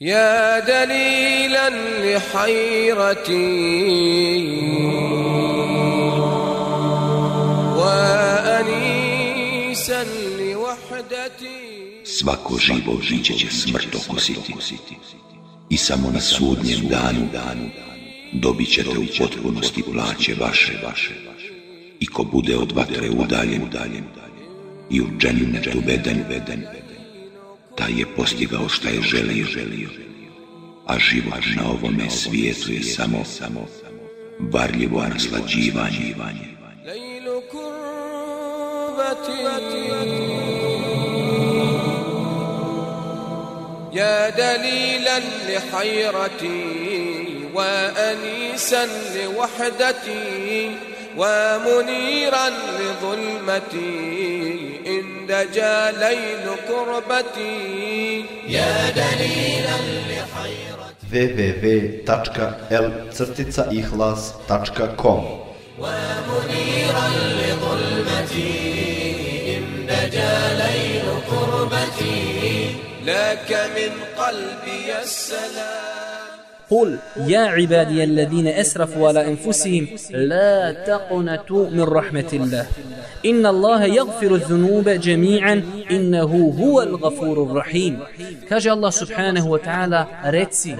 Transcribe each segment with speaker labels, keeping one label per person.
Speaker 1: يا دليلا لحيرتي وأنيسا لوحدتي
Speaker 2: Svako živo biće će smrt okusiti i samo na sudnjem danu dobit ćete u potpunosti plaće vaše, vaše. I ko bude od vatre udaljen, udaljen i u džennetu veden, veden, taj je postigao šta je želio, želio. A život na ovome svijetu je samo, samo varljivo naslađivanje.
Speaker 1: ليل كربتي يا دليلا لحيرتي وأنيسا لوحدتي ومنيرا لظلمتي إن دجا ليل كربتي يا دليلا
Speaker 3: www.l-ihlas.com
Speaker 1: ومنيرا لظلمتي إن نجا ليل قربتي. لك من قلبي السلام.
Speaker 4: قل يا عبادي الذين أسرفوا على أنفسهم لا تقنطوا من رحمة الله إن الله يغفر الذنوب جميعا إنه هو الغفور الرحيم kaže Allah subhanahu wa ta'ala reci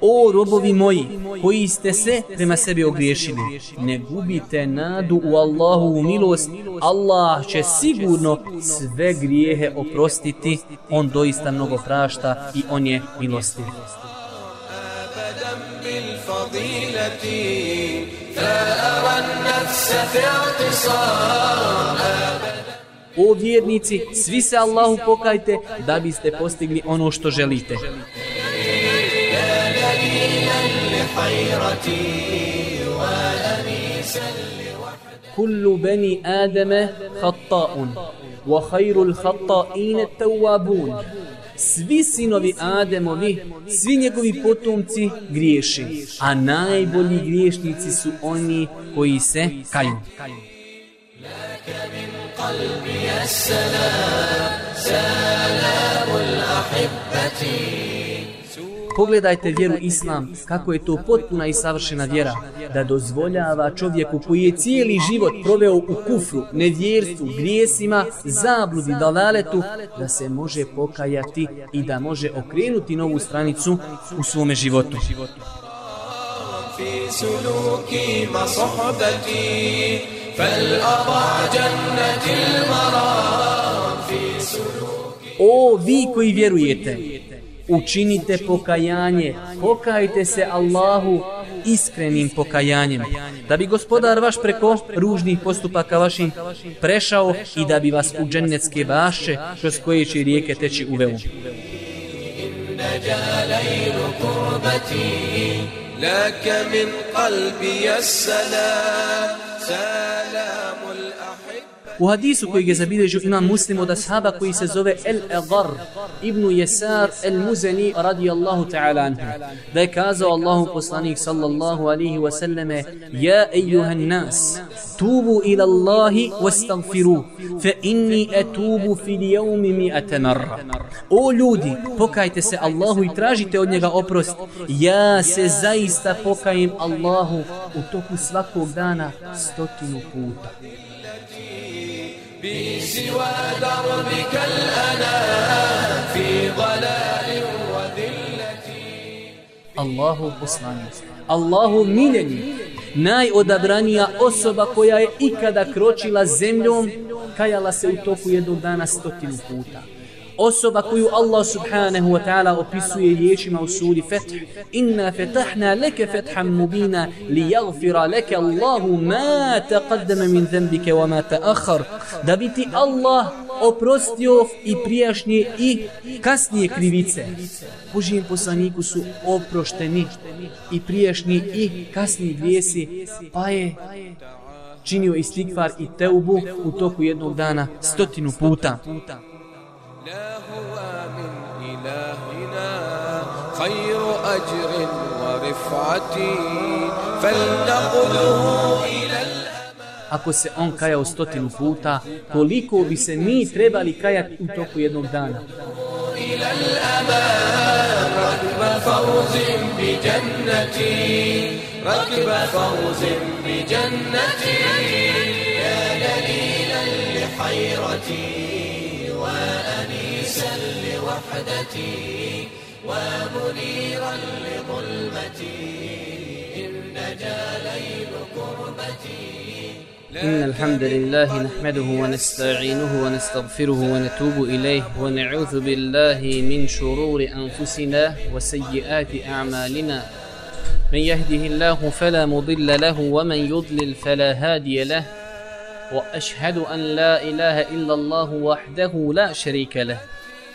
Speaker 4: o robovi moji koji ste se prema sebi ogriješili ne gubite nadu u Allahovu milost Allah će sigurno sve grijehe oprostiti on doista mnogo prašta i on je milostiv
Speaker 1: أبدا بالفضيلة فأرى النفس في اعتصام
Speaker 4: O vjernici, svi se Allahu pokajte da biste postigli ono što želite. كل بني آدم خطاء وخير الخطائين التوابون Svi sinovi Ademovi, svi njegovi potomci griješi, a najbolji griješnici su oni koji se kaju.
Speaker 1: قلبي السلام سلام الأحبة
Speaker 4: Pogledajte vjeru Islam, kako je to potpuna i savršena vjera, da dozvoljava čovjeku koji je cijeli život proveo u kufru, nevjerstvu, grijesima, zabludi, dalaletu, da se može pokajati i da može okrenuti novu stranicu u svome životu.
Speaker 1: في سلوكي مصحبتي فالأضع جنة المرام في سلوكي
Speaker 4: O vi koji vjerujete, učinite pokajanje, pokajte se Allahu iskrenim pokajanjem, da bi gospodar vaš preko ružnih postupaka vaših prešao i da bi vas u džennetske bašće kroz koje će rijeke teći uveo.
Speaker 1: نجا ليل كربتي لك من قلبي السلام سلام الأحبة
Speaker 4: U hadisu koji je zabilježio imam muslim od ashaba koji se zove El Egar ibn Jesar El Muzeni radijallahu ta'ala anhu da je kazao Allahu poslanik sallallahu alihi wasallame Ja ejuhan nas tubu ila Allahi wastagfiru fa inni etubu fil jevmi mi marra. O ljudi, pokajte se Allahu i tražite od njega oprost. Ja se zaista pokajem Allahu u toku svakog dana stotinu puta.
Speaker 1: بسوى دربك الأنام في ضلال وذلة
Speaker 4: Allahu poslanik, Allahu miljeni, najodabranija osoba koja je ikada kročila zemljom, kajala se u toku jednog dana stotinu puta. Osoba koju Allah subhanahu wa ta'ala opisuje riječima u suri Feth. Inna fetahna leke fethan mubina li jagfira leke Allahu ma taqaddama min zembike wa ma ta'akhar. Da bi ti Allah oprostio i prijašnje i kasnije krivice. Božijem poslaniku su oprošteni i prijašnji i kasniji grijesi, pa je činio istikvar i teubu u toku jednog dana stotinu puta.
Speaker 1: لا هو من إلهنا خير أجر ورفعة. فلنقله إلى
Speaker 4: Ako se on kajao stotinu puta, koliko bi se mi trebali kajati u toku jednog dana.
Speaker 1: ركب بجنتي. ركب فوز بجنتي. يا دليلا لحيرتي. وأنيسا لوحدتي ومنيرا لظلمتي إن نجا ليل كربتي
Speaker 4: إن الحمد لله نحمده ونستعينه ونستغفره ونتوب إليه ونعوذ بالله من شرور أنفسنا وسيئات أعمالنا. من يهده الله فلا مضل له ومن يضلل فلا هادي له. وأشهد أن لا إله إلا الله وحده لا شريك له.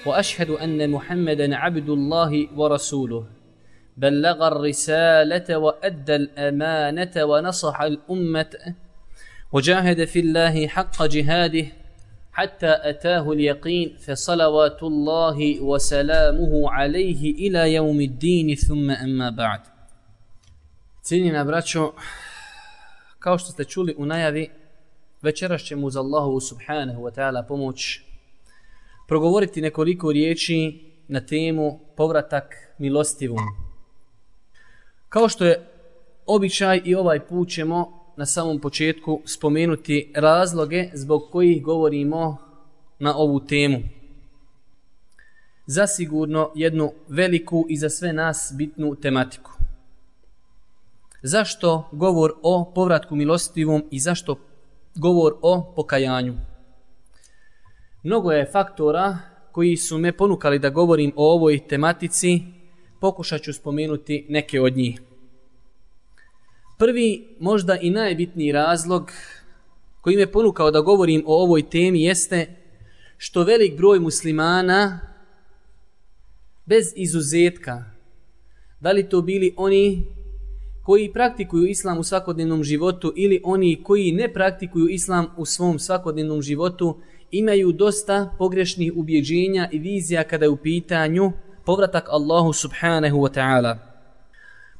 Speaker 4: وأشهد أن محمدا عبد الله ورسوله. بلغ الرسالة وأدى الأمانة ونصح الأمة. وجاهد في الله حق جهاده حتى أتاه اليقين فصلوات الله وسلامه عليه إلى يوم الدين. ثم أما بعد. Cijenjena braćo, kao što ste čuli u najavi, večeras ćemo uz Allahu subhanahu wa ta'ala pomoć progovoriti nekoliko riječi na temu povratak milostivom. Kao što je običaj i ovaj put ćemo na samom početku spomenuti razloge zbog kojih govorimo na ovu temu. Zasigurno jednu veliku i za sve nas bitnu tematiku. Zašto govor o povratku milostivom i zašto govor o pokajanju? Mnogo je faktora koji su me ponukali da govorim o ovoj tematici, pokušat ću spomenuti neke od njih. Prvi, možda i najbitniji razlog koji me ponukao da govorim o ovoj temi jeste što velik broj muslimana bez izuzetka, da li to bili oni koji praktikuju islam u svakodnevnom životu ili oni koji ne praktikuju islam u svom svakodnevnom životu, imaju dosta pogrešnih ubjeđenja i vizija kada je u pitanju povratak Allahu subhanahu wa ta'ala.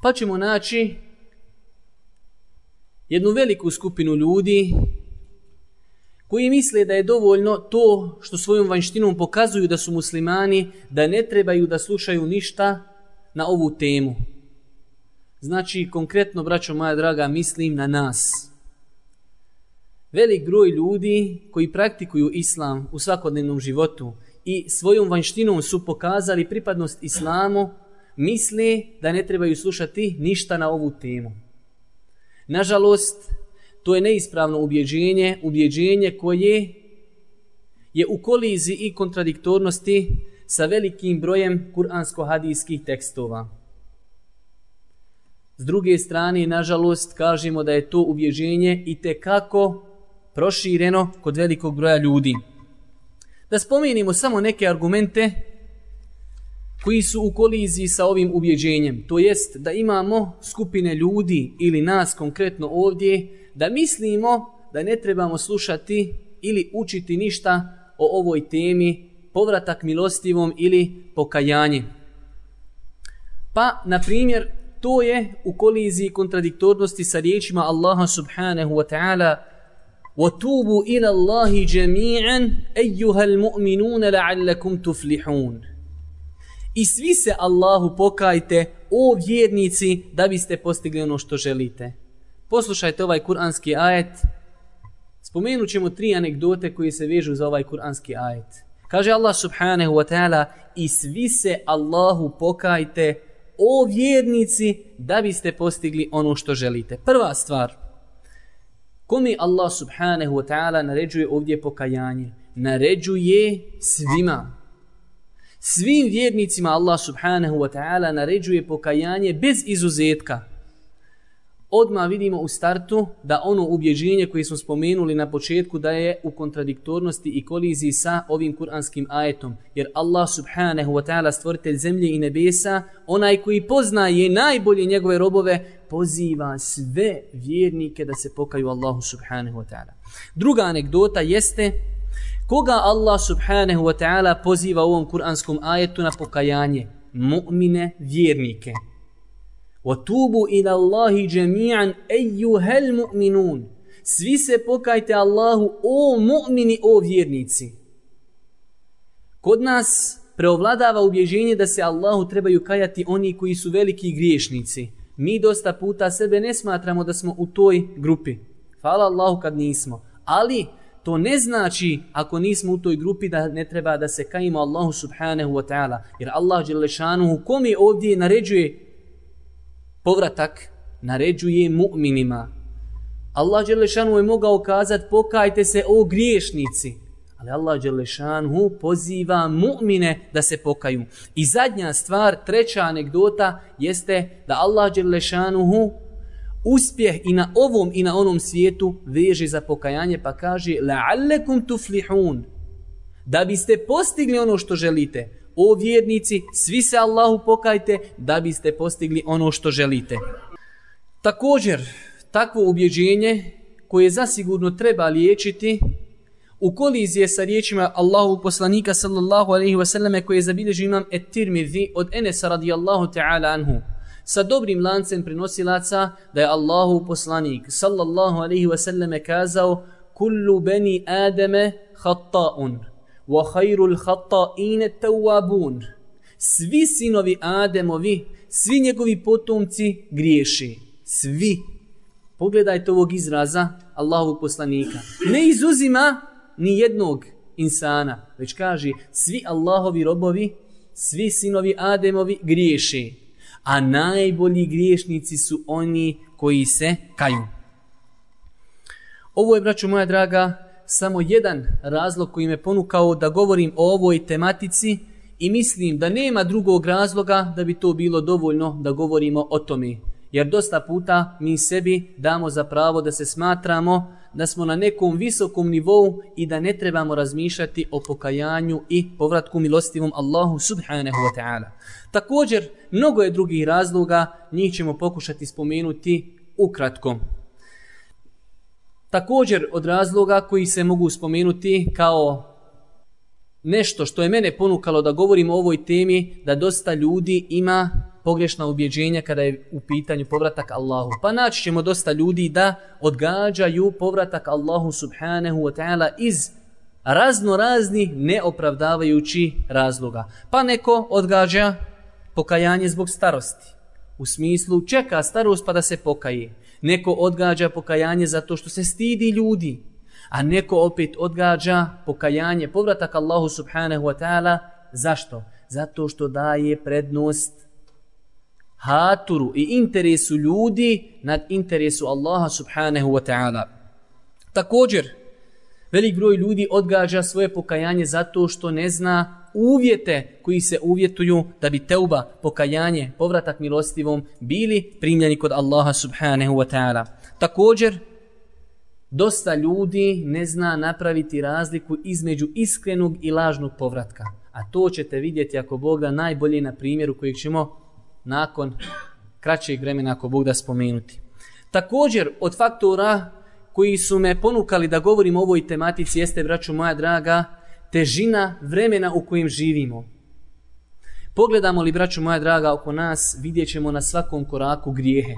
Speaker 4: Pa ćemo naći jednu veliku skupinu ljudi koji misle da je dovoljno to što svojom vanštinom pokazuju da su muslimani, da ne trebaju da slušaju ništa na ovu temu. Znači, konkretno, braćo moja draga, mislim na nas. Velik broj ljudi koji praktikuju islam u svakodnevnom životu i svojom vanštinom su pokazali pripadnost islamu, misle da ne trebaju slušati ništa na ovu temu. Nažalost, to je neispravno ubjeđenje, ubjeđenje koje je u kolizi i kontradiktornosti sa velikim brojem kuransko-hadijskih tekstova. S druge strane, nažalost, kažemo da je to ubjeđenje i te kako prošireno kod velikog broja ljudi. Da spomenimo samo neke argumente koji su u koliziji sa ovim ubjeđenjem. To jest da imamo skupine ljudi ili nas konkretno ovdje da mislimo da ne trebamo slušati ili učiti ništa o ovoj temi povratak milostivom ili pokajanje. Pa, na primjer, to je u koliziji kontradiktornosti sa riječima Allaha subhanahu wa ta'ala وَتُوبُوا إِلَى اللَّهِ جَمِيعًا أَيُّهَا الْمُؤْمِنُونَ لَعَلَّكُمْ تُفْلِحُونَ I svi se Allahu pokajte, o vjernici, da biste postigli ono što želite. Poslušajte ovaj kuranski ajet. Spomenut ćemo tri anegdote koji se vežu za ovaj kuranski ajet. Kaže Allah subhanahu wa ta'ala i svi se Allahu pokajte, o vjernici, da biste postigli ono što želite. Prva stvar. Kome Allah subhanahu wa ta'ala naređuje ovdje pokajanje? Naređuje svima. Svim vjernicima Allah subhanahu wa ta'ala naređuje pokajanje bez izuzetka. Odma vidimo u startu da ono ubjeđenje koje smo spomenuli na početku da je u kontradiktornosti i koliziji sa ovim kuranskim ajetom. Jer Allah subhanahu wa ta'ala stvoritelj zemlje i nebesa, onaj koji poznaje najbolje njegove robove, poziva sve vjernike da se pokaju Allahu subhanahu wa ta'ala. Druga anegdota jeste Koga Allah subhanahu wa ta'ala poziva u ovom kuranskom ajetu na pokajanje? Mu'mine vjernike. وَتُوبُوا إِلَى اللَّهِ جَمِيعًا أَيُّهَا الْمُؤْمِنُونَ Svi se pokajte Allahu, o mu'mini, o vjernici. Kod nas preovladava ubježenje da se Allahu trebaju kajati oni koji su veliki griješnici. Mi dosta puta sebe ne smatramo da smo u toj grupi. Hvala Allahu kad nismo. Ali to ne znači ako nismo u toj grupi da ne treba da se kajimo Allahu subhanahu wa ta'ala. Jer Allah Đelešanuhu kome ovdje naređuje povratak, naređuje mu'minima. Allah Đelešanu je mogao kazat pokajte se o griješnici. Ali Allah Đelešanu poziva mu'mine da se pokaju. I zadnja stvar, treća anegdota, jeste da Allah Đelešanu uspjeh i na ovom i na onom svijetu veže za pokajanje pa kaže la'allekum tuflihun da biste postigli ono što želite o vjernici svi se Allahu pokajte da biste postigli ono što želite. Također takvo ubjeđenje koje zasigurno treba liječiti u kolizije sa riječima Allahu poslanika sallallahu alaihi wasallam koje je zabilježio imam et-tirmidhi od Enesa radijallahu ta'ala anhu sa dobrim lancem prenosilaca da je Allahu poslanik sallallahu alaihi wasallam kazao kullu bani Ademe hatta'un wa khairul تَوَّابُونَ svi sinovi Ademovi svi njegovi potomci griješi svi. Pogledajte ovog izraza Allahovog poslanika. Ne izuzima ni jednog insana već kaže svi Allahovi robovi svi sinovi Ademovi griješi a najbolji griješnici su oni koji se kaju. Ovo je, braću moja draga, samo jedan razlog koji me ponukao da govorim o ovoj tematici i mislim da nema drugog razloga da bi to bilo dovoljno da govorimo o tome. Jer dosta puta mi sebi damo za pravo da se smatramo da smo na nekom visokom nivou i da ne trebamo razmišljati o pokajanju i povratku milostivom Allahu subhanahu wa ta'ala. Također, mnogo je drugih razloga, njih ćemo pokušati spomenuti ukratko. Također, od razloga koji se mogu spomenuti kao nešto što je mene ponukalo da govorim o ovoj temi, da dosta ljudi ima pogrešna ubjeđenja kada je u pitanju povratak Allahu. Pa naći ćemo dosta ljudi da odgađaju povratak Allahu subhanahu wa ta'ala iz razno razni neopravdavajući razloga. Pa neko odgađa pokajanje zbog starosti. U smislu čeka starost pa da se pokaje. Neko odgađa pokajanje zato što se stidi ljudi. A neko opet odgađa pokajanje, povratak Allahu subhanahu wa ta'ala. Zašto? Zato što daje prednost haturu i interesu ljudi nad interesu Allaha subhanahu wa ta'ala. Također, velik broj ljudi odgađa svoje pokajanje zato što ne zna uvjete koji se uvjetuju da bi teuba, pokajanje, povratak milostivom bili primljeni kod Allaha subhanahu wa ta'ala. Također, dosta ljudi ne zna napraviti razliku između iskrenog i lažnog povratka. A to ćete vidjeti ako Bog da najbolje na primjeru kojeg ćemo nakon kraćeg vremena ako Bog da spomenuti. Također od faktora koji su me ponukali da govorim o ovoj tematici jeste, braću moja draga, težina vremena u kojem živimo. Pogledamo li, braću moja draga, oko nas, vidjet ćemo na svakom koraku grijehe.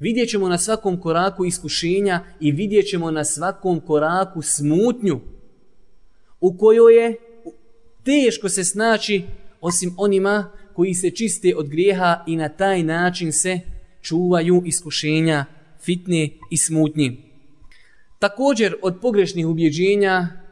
Speaker 4: Vidjet ćemo na svakom koraku iskušenja i vidjet ćemo na svakom koraku smutnju u kojoj je teško se snaći osim onima koji se čiste od grijeha i na taj način se čuvaju iskušenja, fitne i smutnje. Također od pogrešnih ubjeđenja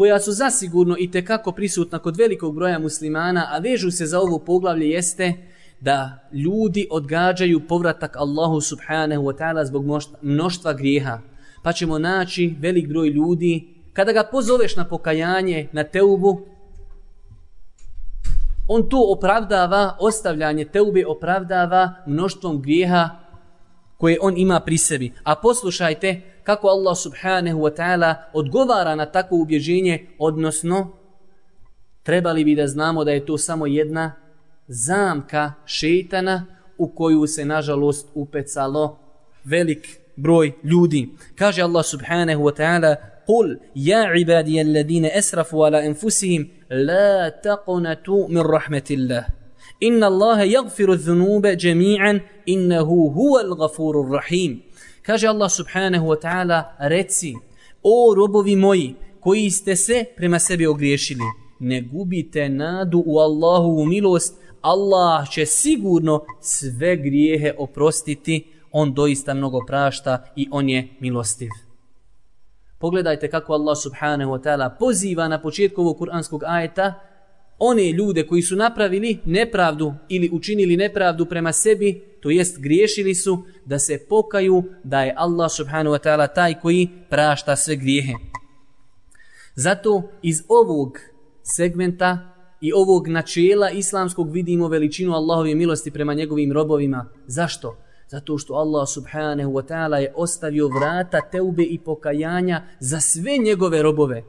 Speaker 4: koja su zasigurno i tekako prisutna kod velikog broja muslimana, a vežu se za ovo poglavlje jeste da ljudi odgađaju povratak Allahu subhanahu wa ta'ala zbog mnoštva grijeha. Pa ćemo naći velik broj ljudi, kada ga pozoveš na pokajanje, na teubu, on to opravdava, ostavljanje teube opravdava mnoštvom grijeha koje on ima pri sebi. A poslušajte kako Allah subhanahu wa ta'ala odgovara na takvo ubježenje, odnosno trebali bi da znamo da je to samo jedna zamka šeitana u koju se nažalost upecalo velik broj ljudi. Kaže Allah subhanahu wa ta'ala قل يا عبادي الذين أسرفوا على أنفسهم لا تقنطوا من رحمة الله إن الله يغفر الذنوب جميعا إنه هو الغفور الرحيم kaže Allah subhanahu wa ta'ala reci o robovi moji koji ste se prema sebi ogriješili ne gubite nadu u Allahovu milost, Allah će sigurno sve grijehe oprostiti, on doista mnogo prašta i on je milostiv. Pogledajte kako Allah subhanahu wa ta'ala poziva na početku ovog kuranskog ajeta one ljude koji su napravili nepravdu ili učinili nepravdu prema sebi, to jest griješili su, da se pokaju da je Allah subhanahu wa ta'ala taj koji prašta sve grijehe. Zato iz ovog segmenta i ovog načela islamskog vidimo veličinu Allahove milosti prema njegovim robovima. Zašto? Zato što Allah subhanahu wa ta'ala je ostavio vrata teube i pokajanja za sve njegove robove.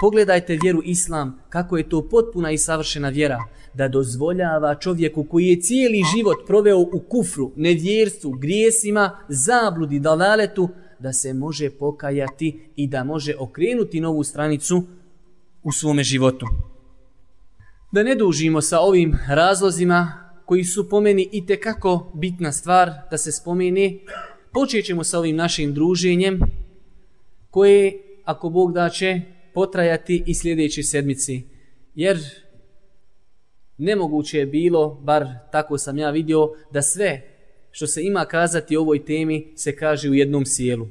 Speaker 4: Pogledajte vjeru Islam, kako je to potpuna i savršena vjera, da dozvoljava čovjeku koji je cijeli život proveo u kufru, nevjerstvu, grijesima, zabludi, dalaletu, da se može pokajati i da može okrenuti novu stranicu u svome životu. Da ne dužimo sa ovim razlozima koji su po meni i kako bitna stvar da se spomeni, počet ćemo sa ovim našim druženjem koje, ako Bog da će, potrajati i sljedeći sedmici. Jer nemoguće je bilo, bar tako sam ja vidio, da sve što se ima kazati o ovoj temi se kaže u jednom sjelu.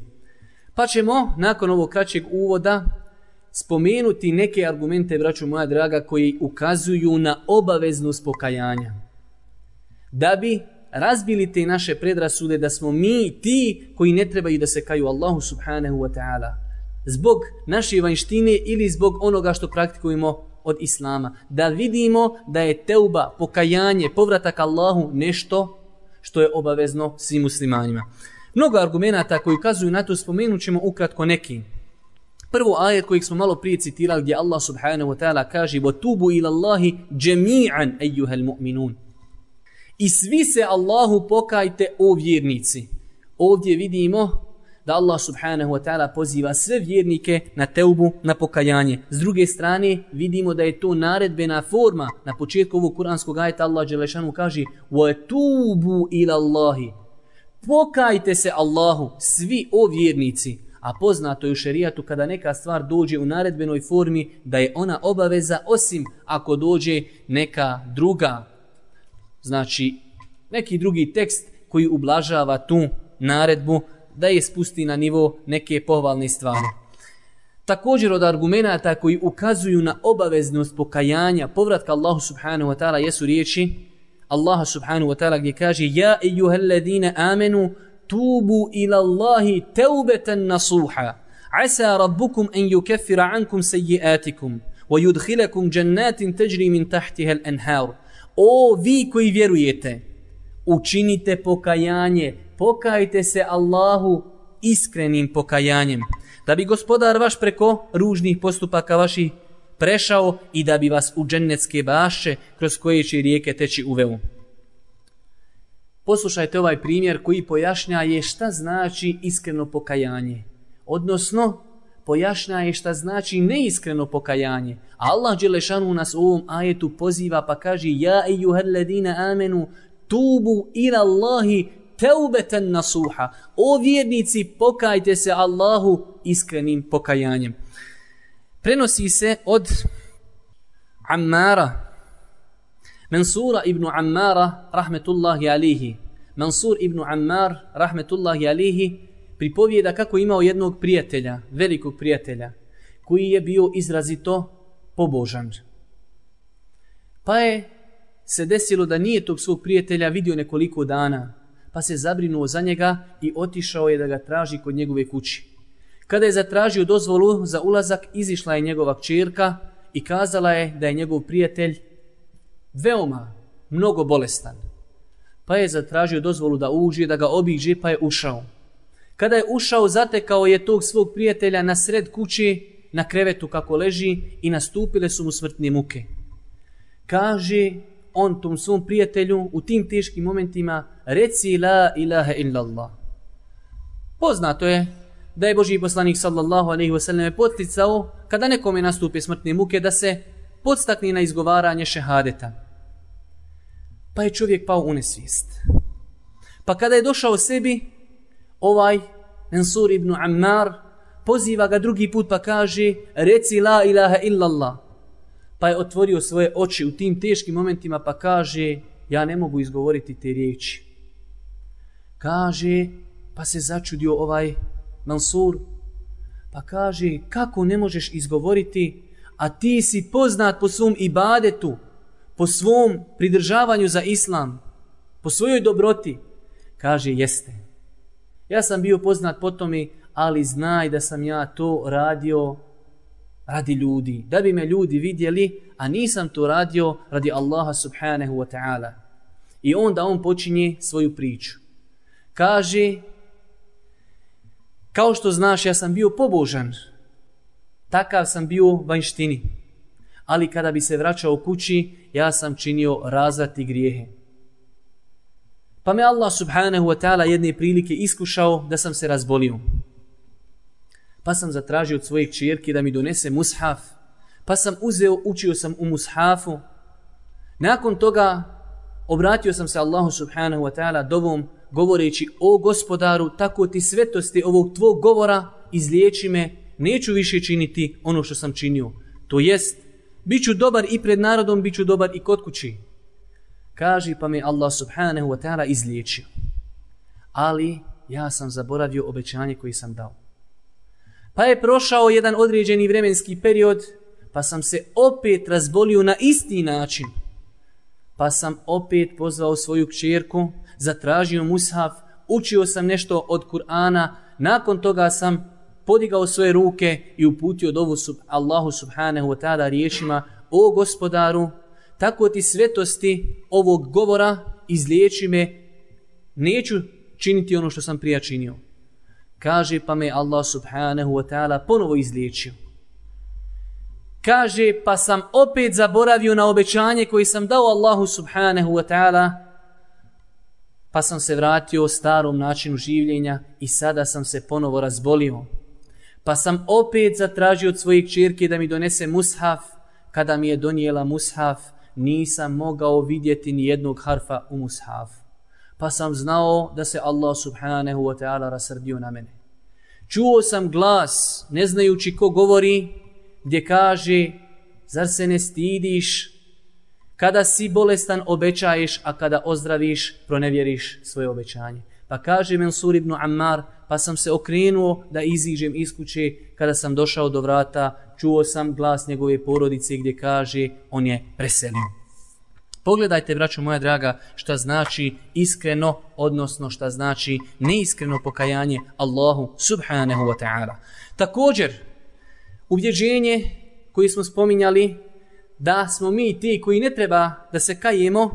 Speaker 4: Pa ćemo, nakon ovog kraćeg uvoda, spomenuti neke argumente, braću moja draga, koji ukazuju na obaveznost pokajanja. Da bi razbili te naše predrasude da smo mi ti koji ne trebaju da se kaju Allahu subhanahu wa ta'ala Zbog naše vanjštine ili zbog onoga što praktikujemo od Islama. Da vidimo da je teuba, pokajanje, povratak Allahu nešto što je obavezno svim muslimanima. Mnogo argumenta koji ukazuju na to spomenut ćemo ukratko neki. Prvo ajet kojeg smo malo prije citirali gdje Allah subhanahu wa ta'ala kaže وَتُوبُوا إِلَى اللَّهِ جَمِيعًا أَيُّهَا الْمُؤْمِنُونَ I svi se Allahu pokajte o vjernici. Ovdje vidimo da Allah subhanahu wa ta'ala poziva sve vjernike na teubu, na pokajanje. S druge strane, vidimo da je to naredbena forma. Na početku ovog kuranskog ajeta Allah Đelešanu kaže وَتُوبُوا إِلَى اللَّهِ Pokajte se Allahu, svi o vjernici. A poznato je u šerijatu kada neka stvar dođe u naredbenoj formi da je ona obaveza osim ako dođe neka druga. Znači, neki drugi tekst koji ublažava tu naredbu da je spusti na nivo neke pohvalne stvari. Također od argumenta koji ukazuju na obaveznost pokajanja, povratka Allahu subhanahu wa ta'ala jesu riječi Allaha subhanahu wa ta'ala gdje kaže Ja ejuhel ladine amenu tubu ila Allahi teubetan nasuha. Asa rabbukum en yukeffira ankum sejiatikum wa yudhilakum jannatin teđri min tahtiha al-anhar. O vi koji vjerujete, učinite pokajanje, pokajte se Allahu iskrenim pokajanjem, da bi gospodar vaš preko ružnih postupaka vaših prešao i da bi vas u džennetske baše kroz koje će rijeke teći uveo. Poslušajte ovaj primjer koji pojašnja je šta znači iskreno pokajanje. Odnosno, pojašnja je šta znači neiskreno pokajanje. Allah Đelešanu nas u ovom ajetu poziva pa kaže Ja i juhel amenu tubu ila Allahi teubeten nasuha. O vjernici, pokajte se Allahu iskrenim pokajanjem. Prenosi se od Ammara, Mansura ibn Ammara, rahmetullahi alihi. Mansur ibn Ammar, rahmetullahi alihi, pripovijeda kako imao jednog prijatelja, velikog prijatelja, koji je bio izrazito pobožan. Pa je se desilo da nije tog svog prijatelja vidio nekoliko dana, pa se zabrinuo za njega i otišao je da ga traži kod njegove kući. Kada je zatražio dozvolu za ulazak, izišla je njegova čirka i kazala je da je njegov prijatelj veoma, mnogo bolestan. Pa je zatražio dozvolu da uđe, da ga obiđe, pa je ušao. Kada je ušao, zatekao je tog svog prijatelja na sred kući, na krevetu kako leži i nastupile su mu smrtne muke. Kaže on tom svom prijatelju u tim teškim momentima reci la ilaha illallah. Poznato je da je Boži poslanik sallallahu alaihi wasallam poticao kada nekome nastupe smrtne muke da se podstakne na izgovaranje šehadeta. Pa je čovjek pao u nesvijest. Pa kada je došao sebi, ovaj Mansur ibn Ammar poziva ga drugi put pa kaže reci la ilaha illallah pa je otvorio svoje oči u tim teškim momentima pa kaže ja ne mogu izgovoriti te riječi. Kaže, pa se začudio ovaj Mansur, pa kaže kako ne možeš izgovoriti, a ti si poznat po svom ibadetu, po svom pridržavanju za islam, po svojoj dobroti. Kaže, jeste. Ja sam bio poznat po tome, ali znaj da sam ja to radio radi ljudi, da bi me ljudi vidjeli, a nisam to radio radi Allaha subhanahu wa ta'ala. I onda on počinje svoju priču. Kaže, kao što znaš, ja sam bio pobožan, takav sam bio u vanjštini, ali kada bi se vraćao kući, ja sam činio razvati grijehe. Pa me Allah subhanahu wa ta'ala jedne prilike iskušao da sam se razbolio. Pa sam zatražio od svojih čirki da mi donese mushaf. Pa sam uzeo, učio sam u mushafu. Nakon toga obratio sam se Allahu subhanahu wa ta'ala dovom govoreći o gospodaru, tako ti svetosti ovog tvog govora izliječi me, neću više činiti ono što sam činio. To jest, bit ću dobar i pred narodom, bit ću dobar i kod kući. Kaži pa mi Allah subhanahu wa ta'ala izliječio. Ali ja sam zaboravio obećanje koje sam dao. Pa je prošao jedan određeni vremenski period, pa sam se opet razbolio na isti način. Pa sam opet pozvao svoju kćerku, zatražio mushaf, učio sam nešto od Kur'ana, nakon toga sam podigao svoje ruke i uputio dovu sub Allahu subhanahu wa ta'ala riječima O gospodaru, tako ti svetosti ovog govora izliječi me, neću činiti ono što sam prija činio. Kaže pa me Allah subhanahu wa ta'ala ponovo izliječio. Kaže pa sam opet zaboravio na obećanje koji sam dao Allahu subhanahu wa ta'ala pa sam se vratio starom načinu življenja i sada sam se ponovo razbolio. Pa sam opet zatražio od svojih čirke da mi donese mushaf. Kada mi je donijela mushaf, nisam mogao vidjeti ni jednog harfa u mushafu pa sam znao da se Allah subhanahu wa ta'ala rasrdio na mene. Čuo sam glas, ne znajući ko govori, gdje kaže, zar se ne stidiš, kada si bolestan obećaješ, a kada ozdraviš, pronevjeriš svoje obećanje. Pa kaže Mansur ibn Ammar, pa sam se okrenuo da iziđem iz kuće, kada sam došao do vrata, čuo sam glas njegove porodice gdje kaže, on je preselio. Pogledajte, braćo moja draga, šta znači iskreno, odnosno šta znači neiskreno pokajanje Allahu subhanahu wa ta'ala. Također, ubjeđenje koje smo spominjali, da smo mi ti koji ne treba da se kajemo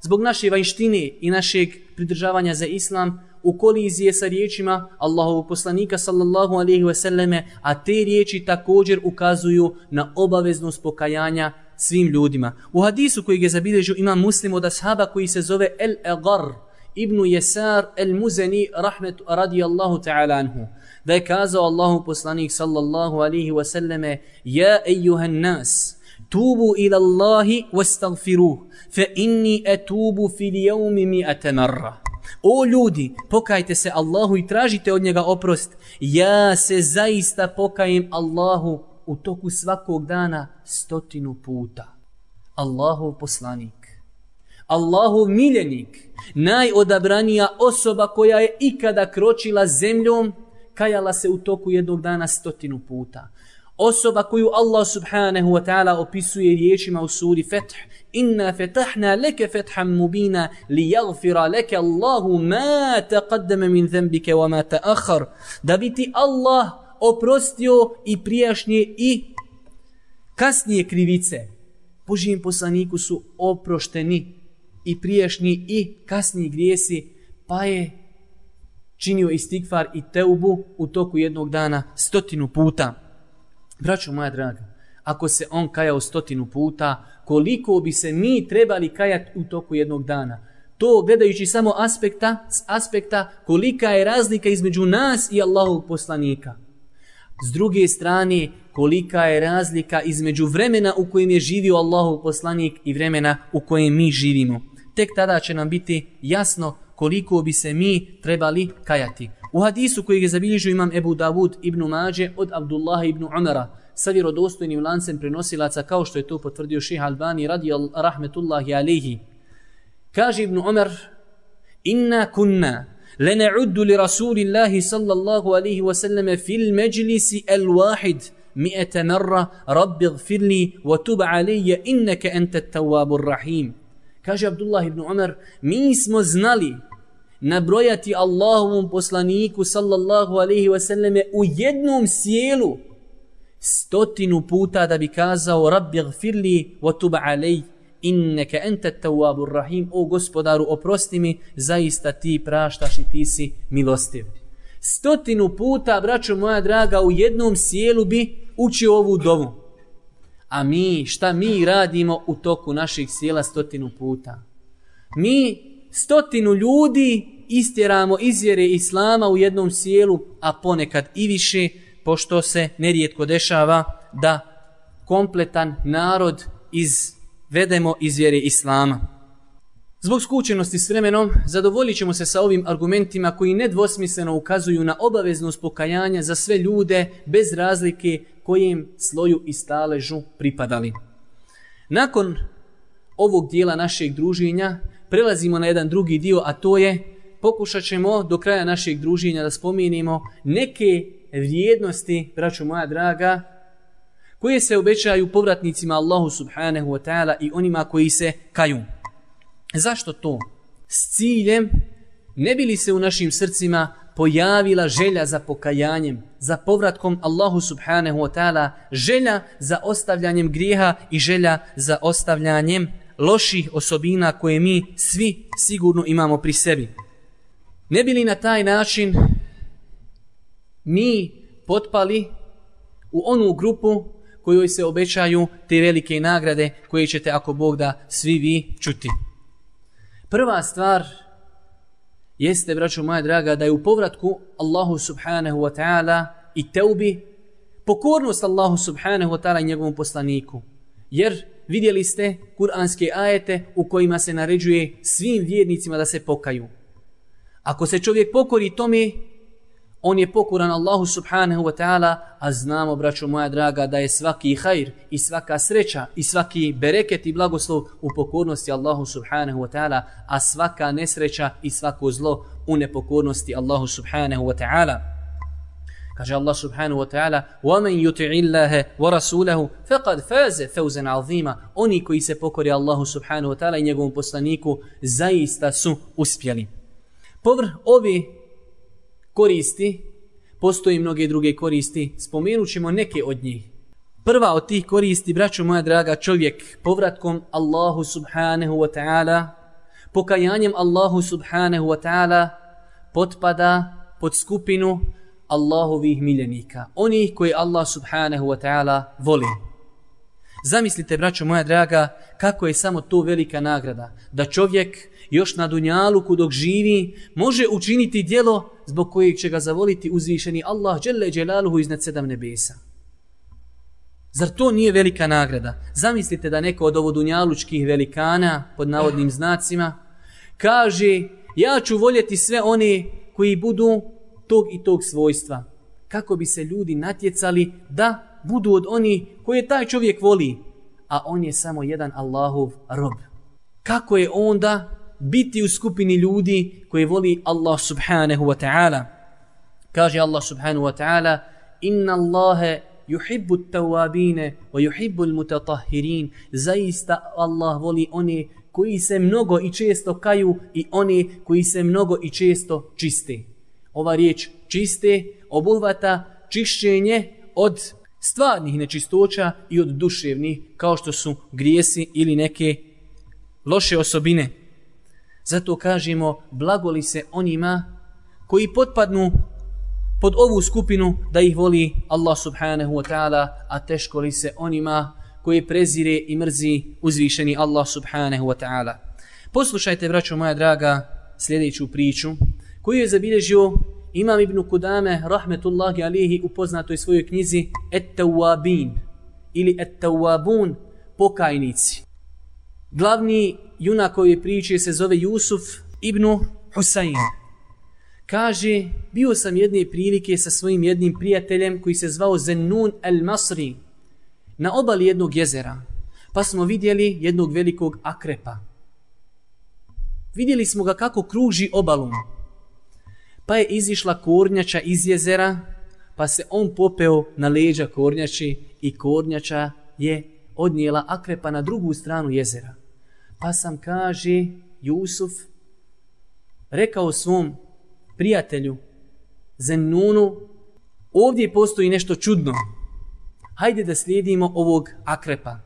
Speaker 4: zbog naše vanjštine i našeg pridržavanja za islam, u kolizije sa riječima Allahovog poslanika sallallahu alaihi wasallame, selleme, a te riječi također ukazuju na obaveznost pokajanja svim ljudima. U hadisu koji je zabilježio ima muslim od ashaba koji se zove El Egar ibn Jesar El Muzeni rahmetu radijallahu ta'ala anhu. Da je kazao Allahu poslanik sallallahu alihi wasallame Ja ejuhan nas, tubu ila Allahi wastagfiruh, fa inni etubu fil jevmi mi marra. O ljudi, pokajte se Allahu i tražite od njega oprost. Ja se zaista pokajem Allahu u toku svakog dana stotinu puta. Allahov poslanik. Allahov miljenik. Najodabranija osoba koja je ikada kročila zemljom, kajala se u toku jednog dana stotinu puta. Osoba koju Allah subhanahu wa ta'ala opisuje riječima u suri Feth. Inna fetahna leke fetham mubina li jagfira leke Allahu ma taqaddama min zembike wa ma ta'akhar. Da bi ti Allah oprostio i prijašnje i kasnije krivice. Božijem poslaniku su oprošteni i prijašnji i kasniji grijesi, pa je činio istigfar i teubu u toku jednog dana stotinu puta. Braćo moja draga, ako se on kajao stotinu puta, koliko bi se mi trebali kajati u toku jednog dana? To gledajući samo aspekta, s aspekta kolika je razlika između nas i Allahovog poslanika. S druge strane, kolika je razlika između vremena u kojem je živio Allahov poslanik i vremena u kojem mi živimo. Tek tada će nam biti jasno koliko bi se mi trebali kajati. U hadisu koji je zabilježio imam Ebu Davud ibn Mađe od Abdullah ibn Umara, sa vjerodostojnim lancem prenosilaca kao što je to potvrdio ših Albani radi rahmetullahi alihi. Kaže Ibn Umar, inna kunna لنعد لرسول الله صلى الله عليه وسلم في المجلس الواحد مئة مرة رب اغفر لي وتب علي إنك أنت التواب الرحيم Kaže Abdullah ibn Umar, mi smo znali nabrojati Allahovom poslaniku sallallahu alaihi wasallame u jednom sjelu stotinu puta da bi kazao Rabbi gfirli wa tuba alej inneke ente tawabur rahim. O gospodaru oprosti mi zaista ti praštaš i ti si milostiv. Stotinu puta braćo moja draga u jednom sjelu bi učio ovu dovu. A mi šta mi radimo u toku naših sjela stotinu puta? Mi stotinu ljudi istjeramo izvjere Islama u jednom sjelu, a ponekad i više, pošto se nerijetko dešava da kompletan narod iz vedemo iz vjere Islama. Zbog skučenosti s vremenom, zadovoljit ćemo se sa ovim argumentima koji nedvosmisleno ukazuju na obaveznost pokajanja za sve ljude bez razlike kojem sloju i staležu pripadali. Nakon ovog dijela našeg druženja prelazimo na jedan drugi dio, a to je pokušat ćemo do kraja našeg druženja da spomenimo neke vrijednosti, braću moja draga, koje se obećaju povratnicima Allahu subhanahu wa ta'ala i onima koji se kaju. Zašto to? S ciljem ne bi li se u našim srcima pojavila želja za pokajanjem, za povratkom Allahu subhanahu wa ta'ala, želja za ostavljanjem grijeha i želja za ostavljanjem loših osobina koje mi svi sigurno imamo pri sebi. Ne bi li na taj način mi potpali u onu grupu kojoj se obećaju te velike nagrade koje ćete ako Bog da svi vi čuti. Prva stvar jeste, braćo moja draga, da je u povratku Allahu subhanahu wa ta'ala i teubi pokornost Allahu subhanahu wa ta'ala i njegovom poslaniku. Jer vidjeli ste kuranske ajete u kojima se naređuje svim vjernicima da se pokaju. Ako se čovjek pokori tome, on je pokoran Allahu subhanahu wa ta'ala, a znamo, braćo moja draga, da je svaki hajr i svaka sreća i svaki bereket i blagoslov u pokornosti Allahu subhanahu wa ta'ala, a svaka nesreća i svako zlo u nepokornosti Allahu subhanahu wa ta'ala. Kaže Allah subhanahu wa ta'ala وَمَنْ يُتِعِ اللَّهَ وَرَسُولَهُ فَقَدْ فَازَ فَوْزًا عَظِيمًا Oni koji se pokori Allahu subhanahu wa ta'ala i njegovom poslaniku zaista su uspjeli. Povr ove koristi, postoji mnoge druge koristi, spomenut ćemo neke od njih. Prva od tih koristi, braćo moja draga, čovjek povratkom Allahu subhanahu wa ta'ala, pokajanjem Allahu subhanahu wa ta'ala, potpada pod skupinu Allahovih miljenika. Onih koji Allah subhanahu wa ta'ala voli. Zamislite, braćo moja draga, kako je samo to velika nagrada. Da čovjek još na dunjaluku dok živi, može učiniti dijelo zbog kojeg će ga zavoliti uzvišeni Allah dželle dželaluhu iznad sedam nebesa. Zar to nije velika nagrada? Zamislite da neko od ovo dunjalučkih velikana, pod navodnim znacima, kaže ja ću voljeti sve one koji budu tog i tog svojstva. Kako bi se ljudi natjecali da budu od oni koje taj čovjek voli, a on je samo jedan Allahov rob. Kako je onda biti u skupini ljudi koji voli Allah subhanahu wa ta'ala. Kaže Allah subhanahu wa ta'ala Inna Allahe yuhibbu tawabine wa yuhibbu mutatahirin. Zaista Allah voli one koji se mnogo i često kaju i one koji se mnogo i često čiste. Ova riječ čiste obuhvata čišćenje od stvarnih nečistoća i od duševnih kao što su grijesi ili neke loše osobine. Zato kažemo blagoli se onima koji potpadnu pod ovu skupinu da ih voli Allah subhanahu wa ta'ala, a teško li se onima koji prezire i mrzi uzvišeni Allah subhanahu wa ta'ala. Poslušajte, braćo moja draga, sljedeću priču koju je zabilježio Imam ibn Kudame, rahmetullahi alihi, u poznatoj svojoj knjizi Et-Tawabin ili Et-Tawabun, pokajnici. Glavni junak ove priče se zove Jusuf ibn Husayn. Kaže, bio sam jedne prilike sa svojim jednim prijateljem koji se zvao Zenun el-Masri, na obali jednog jezera, pa smo vidjeli jednog velikog akrepa. Vidjeli smo ga kako kruži obalom. Pa je izišla kornjača iz jezera, pa se on popeo na leđa kornjači i kornjača je odnijela akrepa na drugu stranu jezera. Pa sam, kaže, Jusuf, rekao svom prijatelju Zenunu, ovdje postoji nešto čudno. Hajde da slijedimo ovog akrepa.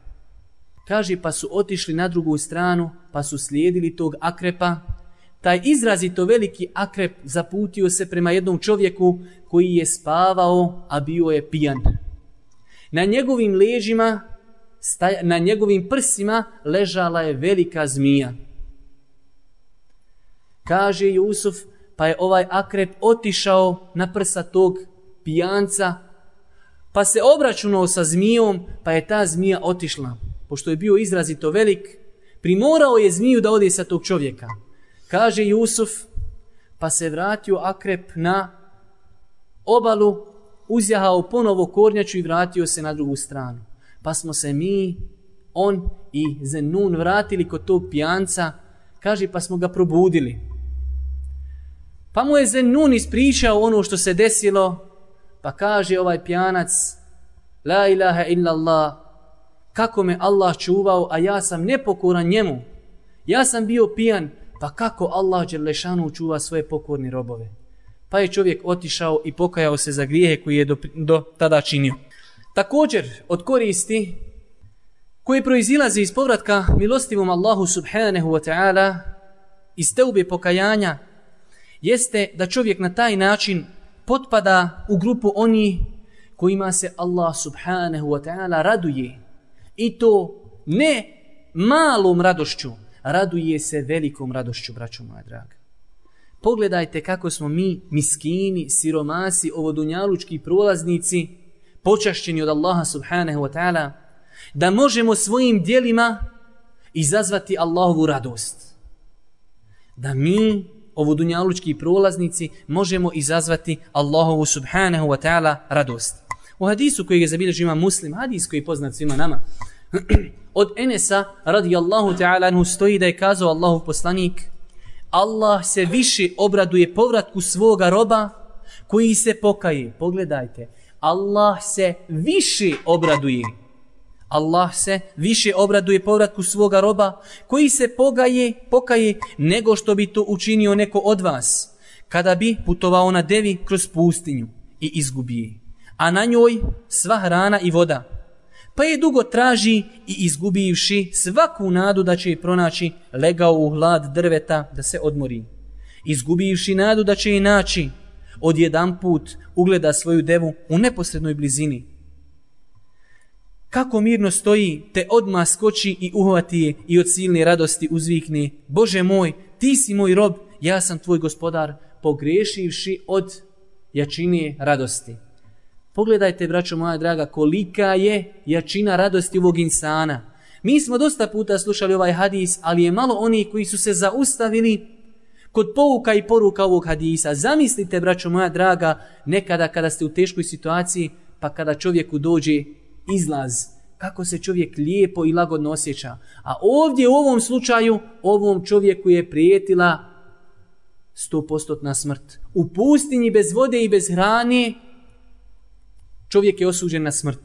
Speaker 4: Kaže, pa su otišli na drugu stranu, pa su slijedili tog akrepa. Taj izrazito veliki akrep zaputio se prema jednom čovjeku koji je spavao, a bio je pijan. Na njegovim ležima, na njegovim prsima ležala je velika zmija. Kaže Jusuf, pa je ovaj akrep otišao na prsa tog pijanca, pa se obračunao sa zmijom, pa je ta zmija otišla. Pošto je bio izrazito velik, primorao je zmiju da ode sa tog čovjeka. Kaže Jusuf, pa se vratio akrep na obalu, uzjahao ponovo kornjaču i vratio se na drugu stranu. Pa smo se mi, on i Zenun vratili kod tog pijanca, kaže pa smo ga probudili. Pa mu je Zenun ispričao ono što se desilo, pa kaže ovaj pijanac, La ilaha illallah, kako me Allah čuvao, a ja sam nepokoran njemu. Ja sam bio pijan, pa kako Allah Đerlešanu čuva svoje pokorne robove. Pa je čovjek otišao i pokajao se za grijehe koji je do, do tada činio. Također, od koristi koji proizilaze iz povratka milostivom Allahu subhanahu wa ta'ala iz teube pokajanja jeste da čovjek na taj način potpada u grupu oni kojima se Allah subhanahu wa ta'ala raduje. I to ne malom radošću, raduje se velikom radošću, braćo moja draga. Pogledajte kako smo mi, miskini, siromasi, ovodunjalučki prolaznici, počašćeni od Allaha subhanahu wa ta'ala, da možemo svojim dijelima izazvati Allahovu radost. Da mi ovo dunjalučki prolaznici, možemo izazvati Allahovu subhanahu wa ta'ala radost. U hadisu koji je zabilježio ima muslim, hadis koji je poznat svima nama, od Enesa radijallahu ta'ala anhu stoji da je kazao Allahu poslanik, Allah se više obraduje povratku svoga roba koji se pokaje. Pogledajte, Allah se više obraduje Allah se više obraduje povratku svoga roba koji se pogaje, pokaje nego što bi to učinio neko od vas kada bi putovao na devi kroz pustinju i izgubije. A na njoj sva hrana i voda. Pa je dugo traži i izgubivši svaku nadu da će je pronaći legao u hlad drveta da se odmori. Izgubivši nadu da će je naći odjedan put ugleda svoju devu u neposrednoj blizini kako mirno stoji, te odmah skoči i uhvati je i od silne radosti uzvikne, Bože moj, ti si moj rob, ja sam tvoj gospodar, pogrešivši od jačine radosti. Pogledajte, braćo moja draga, kolika je jačina radosti ovog insana. Mi smo dosta puta slušali ovaj hadis, ali je malo oni koji su se zaustavili kod pouka i poruka ovog hadisa. Zamislite, braćo moja draga, nekada kada ste u teškoj situaciji, pa kada čovjeku dođe izlaz, kako se čovjek lijepo i lagodno osjeća. A ovdje u ovom slučaju, ovom čovjeku je prijetila stopostotna smrt. U pustinji bez vode i bez hrane, čovjek je osuđen na smrt.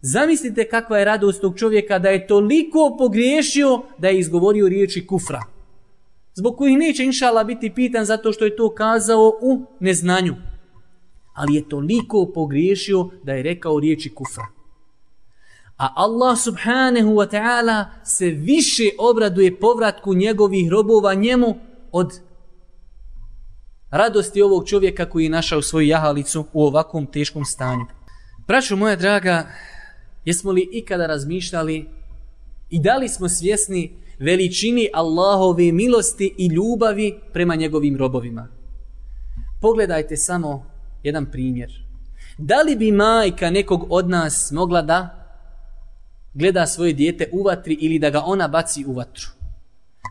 Speaker 4: Zamislite kakva je radost tog čovjeka da je toliko pogriješio da je izgovorio riječi kufra. Zbog kojih neće inšala biti pitan zato što je to kazao u neznanju ali je toliko pogriješio da je rekao riječi kufra. A Allah subhanahu wa ta'ala se više obraduje povratku njegovih robova njemu od radosti ovog čovjeka koji je našao svoju jahalicu u ovakvom teškom stanju. Braćo moja draga, jesmo li ikada razmišljali i da li smo svjesni veličini Allahove milosti i ljubavi prema njegovim robovima? Pogledajte samo jedan primjer. Da li bi majka nekog od nas mogla da gleda svoje dijete u vatri ili da ga ona baci u vatru?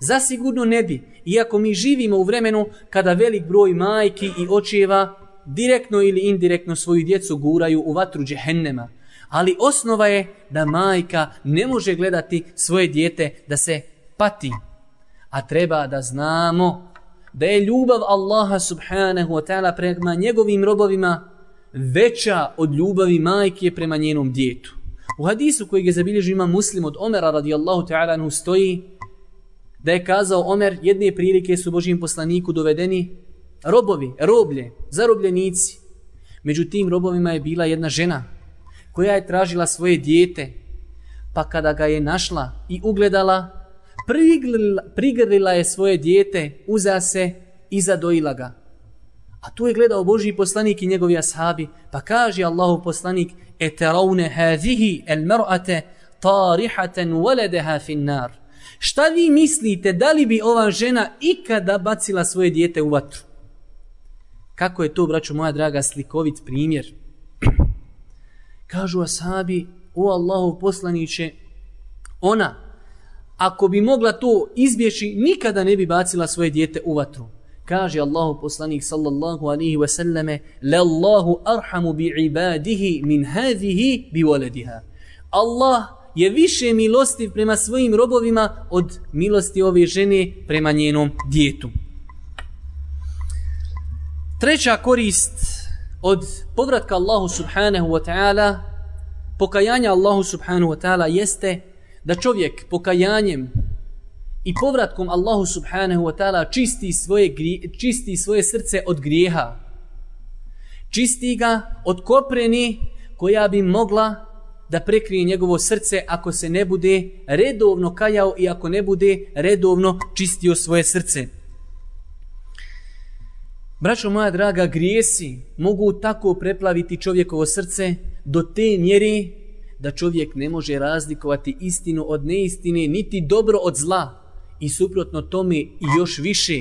Speaker 4: Zasigurno ne bi, iako mi živimo u vremenu kada velik broj majki i očeva direktno ili indirektno svoju djecu guraju u vatru džehennema. Ali osnova je da majka ne može gledati svoje dijete da se pati. A treba da znamo da je ljubav Allaha subhanahu wa ta'ala prema njegovim robovima veća od ljubavi majke prema njenom djetu. U hadisu koji je zabilježio ima muslim od Omera radijallahu ta'ala anhu stoji da je kazao Omer jedne prilike su Božijem poslaniku dovedeni robovi, roblje, zarobljenici. Među tim robovima je bila jedna žena koja je tražila svoje dijete pa kada ga je našla i ugledala prigrlila, prigrlila je svoje dijete uza se i zadojila ga. A tu je gledao Boži poslanik i njegovi ashabi, pa kaže Allahu poslanik, eteraune hazihi el mar'ate tarihaten waledeha fin nar. Šta vi mislite, da li bi ova žena ikada bacila svoje dijete u vatru? Kako je to, braću moja draga, slikovit primjer? Kažu ashabi, o Allahu poslaniće, ona, ako bi mogla to izbjeći, nikada ne bi bacila svoje dijete u vatru. Kaže Allahu poslanik sallallahu alaihi wasallame Lallahu arhamu bi ibadihi min hadhihi bi waladiha. Allah je više milostiv prema svojim robovima od milosti ove žene prema njenom djetu. Treća korist od povratka Allahu subhanahu wa ta'ala pokajanja Allahu subhanahu wa ta'ala jeste da čovjek pokajanjem i povratkom Allahu subhanahu wa ta'ala čisti svoje, čisti svoje srce od grijeha. Čisti ga od kopreni koja bi mogla da prekrije njegovo srce ako se ne bude redovno kajao i ako ne bude redovno čistio svoje srce. Braćo moja draga, grijesi mogu tako preplaviti čovjekovo srce do te mjeri da čovjek ne može razlikovati istinu od neistine, niti dobro od zla. I suprotno tome i još više,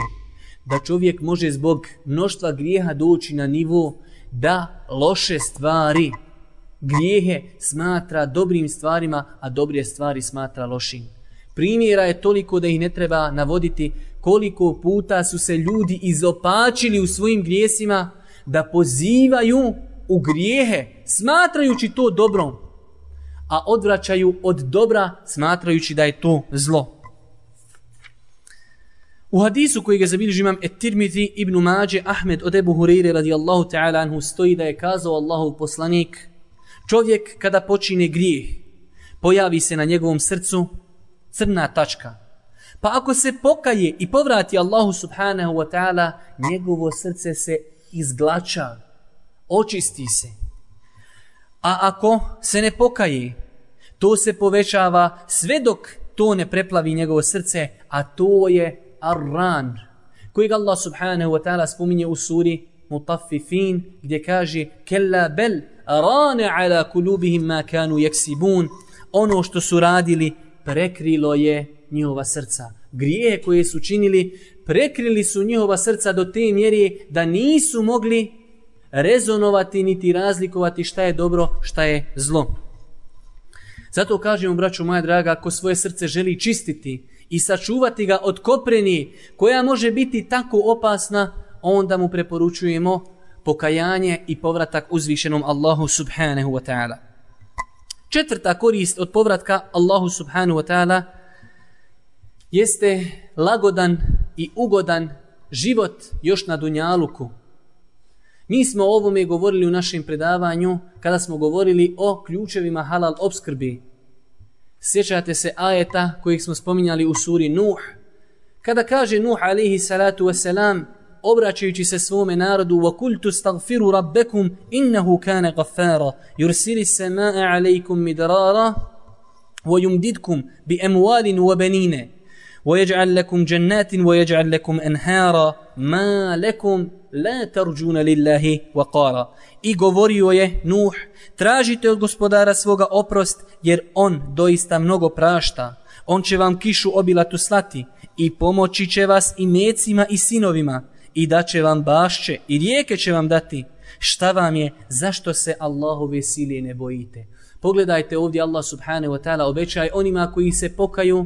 Speaker 4: da čovjek može zbog mnoštva grijeha doći na nivo da loše stvari, grijehe smatra dobrim stvarima, a dobre stvari smatra lošim. Primjera je toliko da ih ne treba navoditi koliko puta su se ljudi izopačili u svojim grijesima da pozivaju u grijehe, smatrajući to dobrom a odvraćaju od dobra smatrajući da je to zlo. U hadisu koji ga zabilježi imam Et-Tirmidhi ibn Mađe Ahmed od Ebu Hureyre radijallahu ta'ala anhu stoji da je kazao Allahu poslanik čovjek kada počine grijeh pojavi se na njegovom srcu crna tačka. Pa ako se pokaje i povrati Allahu subhanahu wa ta'ala njegovo srce se izglača, očisti se. A ako se ne pokaje, to se povećava sve dok to ne preplavi njegovo srce, a to je arran, kojeg Allah subhanahu wa ta'ala spominje u suri Mutaffifin, gdje kaže Kella bel rane ala kulubihim ma kanu jeksibun, ono što su radili prekrilo je njihova srca. Grije koje su činili prekrili su njihova srca do te mjere da nisu mogli rezonovati niti razlikovati šta je dobro, šta je zlo. Zato kažemo, braću moja draga, ako svoje srce želi čistiti i sačuvati ga od kopreni koja može biti tako opasna, onda mu preporučujemo pokajanje i povratak uzvišenom Allahu subhanahu wa ta'ala. Četvrta korist od povratka Allahu subhanahu wa ta'ala jeste lagodan i ugodan život još na Dunjaluku. Mi smo o ovome govorili u našem predavanju kada smo govorili o ključevima halal obskrbi. Sjećate se ajeta kojih smo spominjali u suri Nuh. Kada kaže Nuh alaihi salatu wasalam, obraćajući se svome narodu وَكُلْتُ اسْتَغْفِرُوا رَبَّكُمْ إِنَّهُ كَانَ غَفَّارًا يُرْسِلِ السَّمَاءَ عَلَيْكُمْ مِدْرَارًا وَيُمْدِدْكُمْ بِأَمْوَالٍ وَبَنِينَ وَيَجْعَلْ لَكُمْ جَنَّاتٍ وَيَجْعَلْ لَكُمْ أَنْهَارًا مَا لَكُمْ la tarjuna lillahi wa qara i govorio je Nuh tražite od gospodara svoga oprost jer on doista mnogo prašta on će vam kišu obilatu slati i pomoći će vas i mecima i sinovima i da će vam bašće i rijeke će vam dati šta vam je zašto se Allahove sile ne bojite pogledajte ovdje Allah subhanahu wa ta'ala obećaj onima koji se pokaju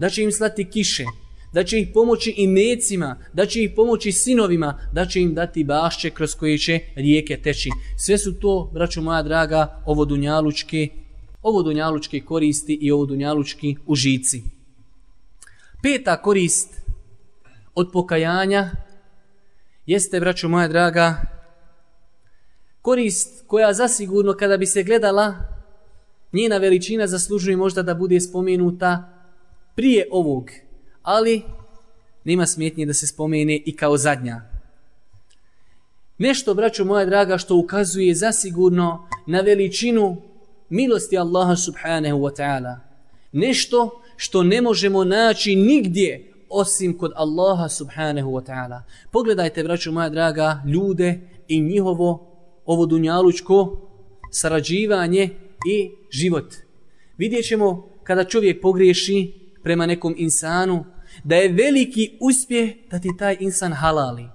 Speaker 4: da će im slati kiše da će ih pomoći i mecima, da će ih pomoći sinovima, da će im dati bašće kroz koje će rijeke teći. Sve su to, braćo moja draga, ovo dunjalučke, ovo dunjalučke koristi i ovo dunjalučki užici. Peta korist od pokajanja jeste, braćo moja draga, korist koja zasigurno kada bi se gledala, njena veličina zaslužuje možda da bude spomenuta prije ovog, ali nema smjetnje da se spomene i kao zadnja. Nešto, braćo moja draga, što ukazuje zasigurno na veličinu milosti Allaha subhanahu wa ta'ala. Nešto što ne možemo naći nigdje osim kod Allaha subhanahu wa ta'ala. Pogledajte, braćo moja draga, ljude i njihovo ovo dunjalučko sarađivanje i život. Vidjet ćemo kada čovjek pogriješi prema nekom insanu, da je veliki uspjeh da ti taj insan halali.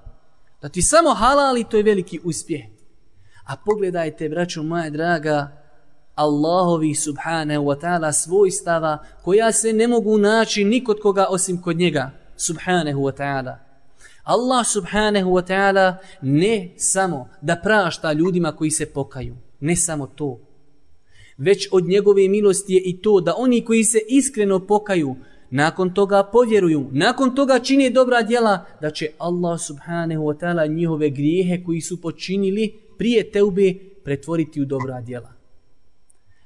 Speaker 4: Da ti samo halali, to je veliki uspjeh. A pogledajte, braćo moja draga, Allahovi subhanahu wa ta'ala svojstava koja se ne mogu naći nikod koga osim kod njega subhanahu wa ta'ala. Allah subhanahu wa ta'ala ne samo da prašta ljudima koji se pokaju, ne samo to, već od njegove milosti je i to da oni koji se iskreno pokaju, nakon toga povjeruju, nakon toga čine dobra djela, da će Allah subhanahu wa ta'ala njihove grijehe koji su počinili prije teube pretvoriti u dobra djela.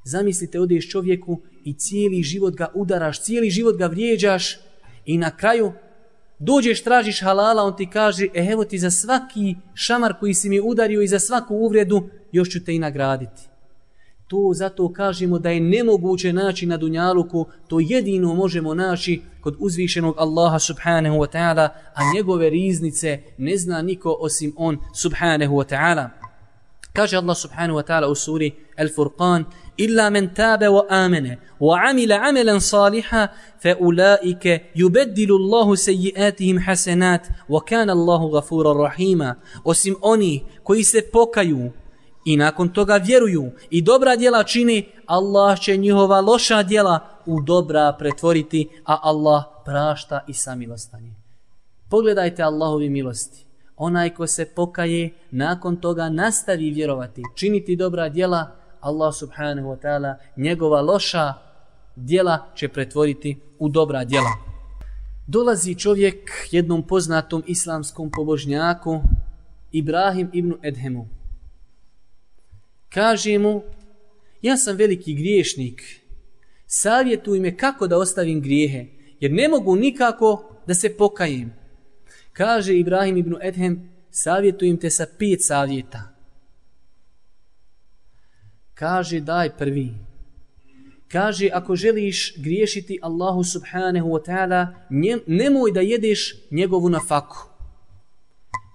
Speaker 4: Zamislite, odeš čovjeku i cijeli život ga udaraš, cijeli život ga vrijeđaš i na kraju dođeš, tražiš halala, on ti kaže, e, evo ti za svaki šamar koji si mi udario i za svaku uvredu, još ću te i nagraditi. To zato kažemo da je nemoguće naći na Dunjaluku, to jedino možemo naći kod uzvišenog Allaha subhanahu wa ta'ala, a njegove riznice ne zna niko osim on subhanahu wa ta'ala. Kaže Allah subhanahu wa ta'ala u suri Al-Furqan, إلا من تاب وآمن وعمل عملا صالحا فأولئك يبدل الله سيئاتهم حسنات وكان الله غفورا رحيما osim oni koji se pokaju i nakon toga vjeruju i dobra djela čini Allah će njihova loša djela u dobra pretvoriti a Allah prašta i samilostanje pogledajte Allahovi milosti onaj ko se pokaje nakon toga nastavi vjerovati činiti dobra djela Allah subhanahu wa ta'ala njegova loša djela će pretvoriti u dobra djela. Dolazi čovjek jednom poznatom islamskom pobožnjaku Ibrahim ibn Edhemu. Kaže mu, ja sam veliki griješnik, savjetuj me kako da ostavim grijehe, jer ne mogu nikako da se pokajem. Kaže Ibrahim ibn Edhem, savjetujem te sa pet savjeta kaže daj prvi. Kaže ako želiš griješiti Allahu subhanahu wa ta'ala, nemoj da jedeš njegovu nafaku.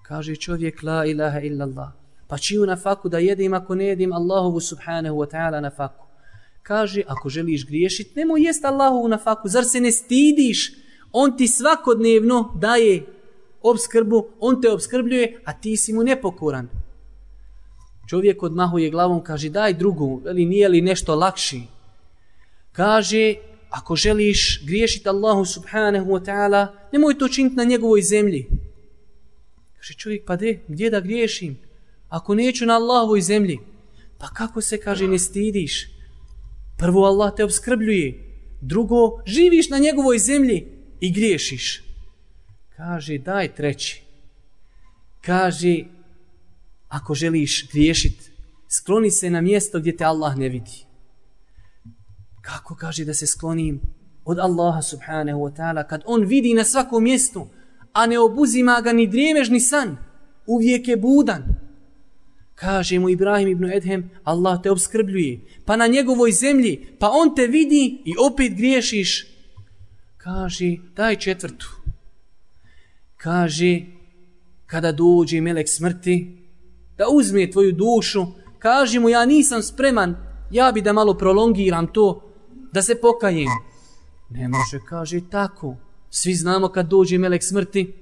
Speaker 4: Kaže čovjek la ilaha illallah. Pa čiju nafaku da jedem ako ne jedim Allahovu subhanahu wa ta'ala nafaku. Kaže ako želiš griješiti, nemoj jest Allahovu nafaku. Zar se ne stidiš? On ti svakodnevno daje obskrbu, on te obskrbljuje, a ti si mu nepokoran. Čovjek odmahuje glavom, kaže daj drugu, ili nije li nešto lakši. Kaže, ako želiš griješiti Allahu subhanahu wa ta'ala, nemoj to činiti na njegovoj zemlji. Kaže čovjek, pa de, gdje da griješim? Ako neću na Allahovoj zemlji, pa kako se kaže ne stidiš? Prvo Allah te obskrbljuje, drugo živiš na njegovoj zemlji i griješiš. Kaže, daj treći. Kaže, ako želiš griješit, skloni se na mjesto gdje te Allah ne vidi. Kako kaže da se sklonim od Allaha subhanahu wa ta'ala kad on vidi na svakom mjestu, a ne obuzima ga ni drijemežni san, uvijek je budan. Kaže mu Ibrahim ibn Edhem, Allah te obskrbljuje, pa na njegovoj zemlji, pa on te vidi i opet griješiš. Kaže, daj četvrtu. Kaže, kada dođe melek smrti, da uzme tvoju dušu, kaže mu ja nisam spreman, ja bi da malo prolongiram to, da se pokajem. Ne može, kaže tako. Svi znamo kad dođe melek smrti,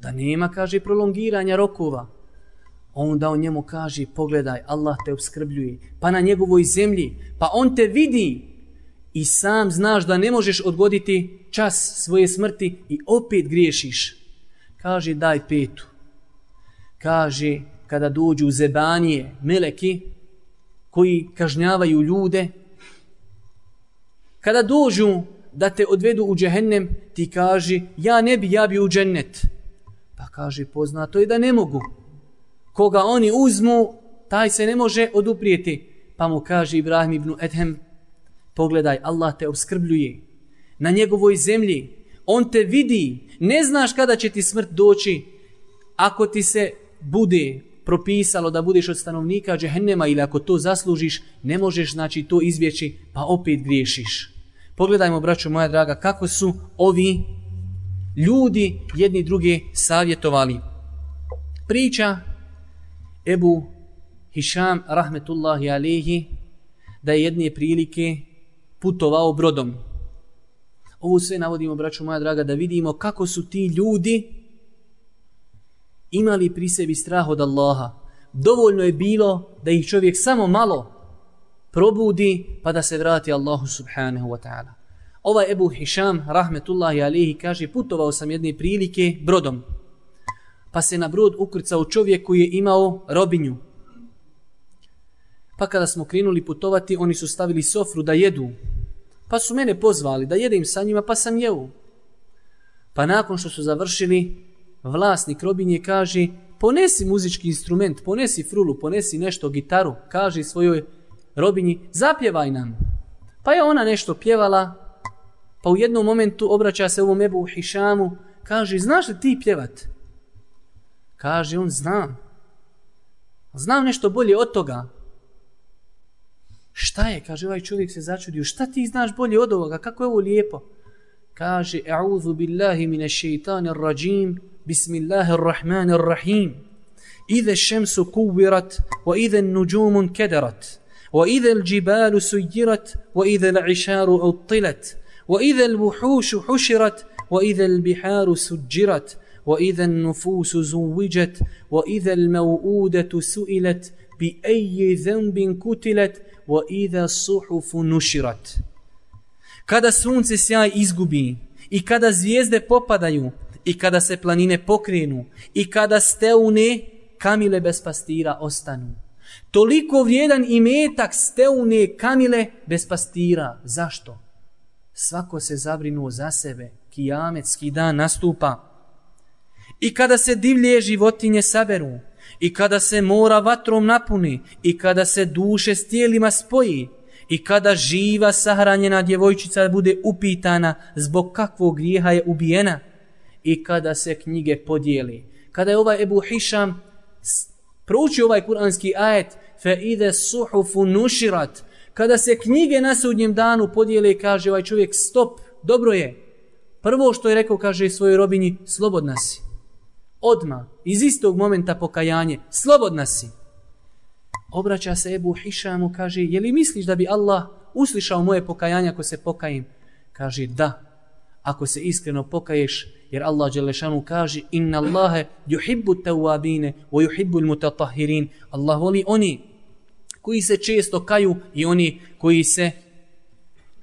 Speaker 4: da nema, kaže, prolongiranja rokova. Onda on njemu kaže, pogledaj, Allah te obskrbljuje, pa na njegovoj zemlji, pa on te vidi i sam znaš da ne možeš odgoditi čas svoje smrti i opet griješiš. Kaže daj petu. Kaže kada dođu zebanije, meleki, koji kažnjavaju ljude, kada dođu da te odvedu u džehennem, ti kaže, ja ne bi, ja bi u džennet. Pa kaže, poznato je da ne mogu. Koga oni uzmu, taj se ne može oduprijeti. Pa mu kaže Ibrahim ibn Edhem, pogledaj, Allah te obskrbljuje na njegovoj zemlji. On te vidi, ne znaš kada će ti smrt doći. Ako ti se bude propisalo da budeš od stanovnika džehennema ili ako to zaslužiš, ne možeš znači to izbjeći, pa opet griješiš. Pogledajmo, braćo moja draga, kako su ovi ljudi jedni druge savjetovali. Priča Ebu Hišam, rahmetullahi alihi, da je jedne prilike putovao brodom. Ovo sve navodimo, braću moja draga, da vidimo kako su ti ljudi imali pri sebi strah od Allaha. Dovoljno je bilo da ih čovjek samo malo probudi pa da se vrati Allahu subhanahu wa ta'ala. Ovaj Ebu Hišam, rahmetullahi alihi, kaže putovao sam jedne prilike brodom. Pa se na brod ukrcao čovjek koji je imao robinju. Pa kada smo krenuli putovati, oni su stavili sofru da jedu. Pa su mene pozvali da jedem sa njima, pa sam jeo. Pa nakon što su završili, vlasnik robinje kaže, ponesi muzički instrument, ponesi frulu, ponesi nešto, gitaru, kaže svojoj robinji, zapjevaj nam. Pa je ona nešto pjevala, pa u jednom momentu obraća se ovom Ebu Hišamu, kaže, znaš li ti pjevat? Kaže, on znam. Znam nešto bolje od toga. Šta je? Kaže, ovaj čovjek se začudio. Šta ti znaš bolje od ovoga? Kako je ovo lijepo? Kaže, a'udhu billahi mine šeitanir rajim, bismillahir rahmanir rahim. Ide šemsu kuvirat, wa ide nuđumun kederat, wa ide l'đibalu sujirat, wa ide l'aisharu utilat, wa ide l'buhušu huširat, wa ide l'biharu suđirat, wa النفوس زوجت وإذا wa سئلت بأي su'ilat, bi وإذا الصحف kutilat, wa idha. Kada sunce sjaj izgubi i kada zvijezde popadaju i kada se planine pokrenu i kada steune kamile bez pastira ostanu. Toliko vrijedan i metak steune kamile bez pastira. Zašto? Svako se zabrinuo za sebe. Kijametski dan nastupa. I kada se divlje životinje saberu, i kada se mora vatrom napuni i kada se duše s tijelima spoji i kada živa sahranjena djevojčica bude upitana zbog kakvog grijeha je ubijena i kada se knjige podijeli. Kada je ovaj Ebu Hišam proučio ovaj kuranski ajet fe ide suhufu nuširat kada se knjige na sudnjem danu podijele kaže ovaj čovjek stop, dobro je. Prvo što je rekao kaže svojoj robinji slobodna si odma iz istog momenta pokajanje, slobodna si. Obraća se Ebu Hišamu, kaže, je li misliš da bi Allah uslišao moje pokajanje ako se pokajim? Kaže, da, ako se iskreno pokaješ, jer Allah Đelešanu kaže, inna Allahe juhibbu tawabine, o juhibbu mutatahirin. Allah voli oni koji se često kaju i oni koji se